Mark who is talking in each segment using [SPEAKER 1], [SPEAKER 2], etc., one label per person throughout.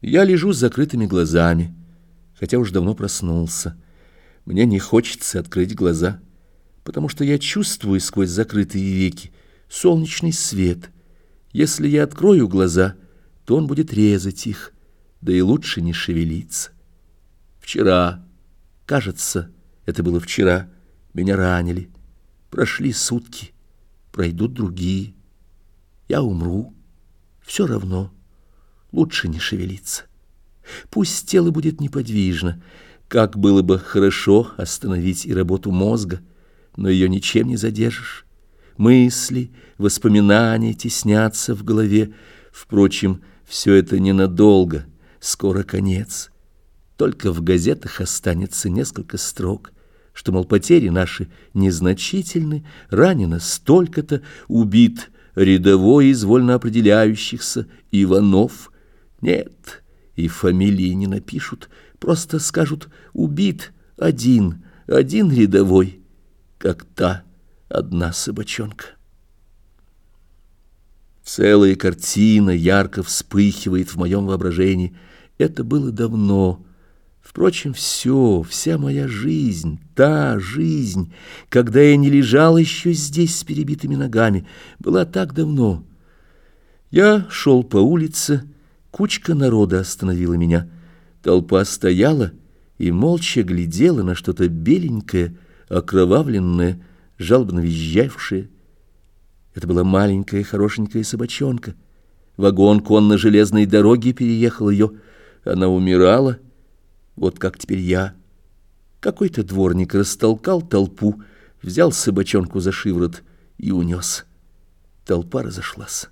[SPEAKER 1] Я лежу с закрытыми глазами, хотя уж давно проснулся. Мне не хочется открыть глаза, потому что я чувствую сквозь закрытые веки солнечный свет. Если я открою глаза, то он будет резать их, да и лучше не шевелиться. Вчера, кажется, это было вчера, меня ранили. Прошли сутки, пройдут другие. Я умру, все равно лучше не шевелиться. Пусть тело будет неподвижно, как было бы хорошо остановить и работу мозга, но ее ничем не задержишь. Мысли, воспоминания теснятся в голове. Впрочем, все это ненадолго, скоро конец. Только в газетах останется несколько строк, что, мол, потери наши незначительны, ранено столько-то, убит рядовой из вольно определяющихся Иванов – нет, и фамилии не напишут, просто скажут «убит один, один рядовой», как та одна собачонка. Целая картина ярко вспыхивает в моем воображении. Это было давно. Впрочем, все, вся моя жизнь, та жизнь, когда я не лежал еще здесь с перебитыми ногами, была так давно. Я шел по улице, Кучка народа остановила меня. Толпа стояла и молча глядела на что-то беленькое, окровавленное, жалобно визжавшее. Это была маленькая хорошенькая собачонка. Вагон конно-железной дороги переехал ее. Она умирала. Вот как теперь я. Какой-то дворник растолкал толпу, взял собачонку за шиворот и унес. Толпа разошлась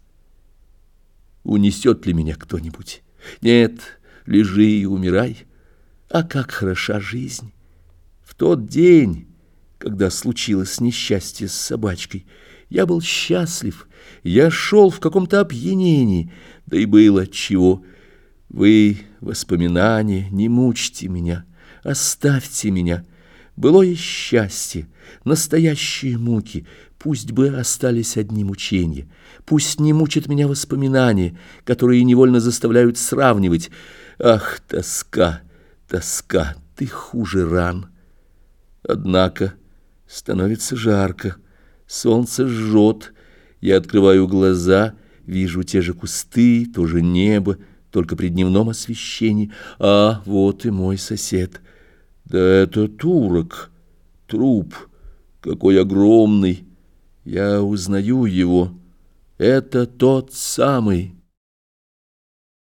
[SPEAKER 1] унесет ли меня кто-нибудь. Нет, лежи и умирай. А как хороша жизнь! В тот день, когда случилось несчастье с собачкой, я был счастлив, я шел в каком-то опьянении, да и было чего. Вы, воспоминания, не мучьте меня, оставьте меня. Былое счастье, настоящие муки, пусть бы остались одни мучения, пусть не мучат меня воспоминания, которые невольно заставляют сравнивать. Ах, тоска, тоска, ты хуже ран. Однако становится жарко, солнце жжет, я открываю глаза, вижу те же кусты, то же небо, только при дневном освещении. А вот и мой сосед — да это турок, труп, какой огромный. Я узнаю его. Это тот самый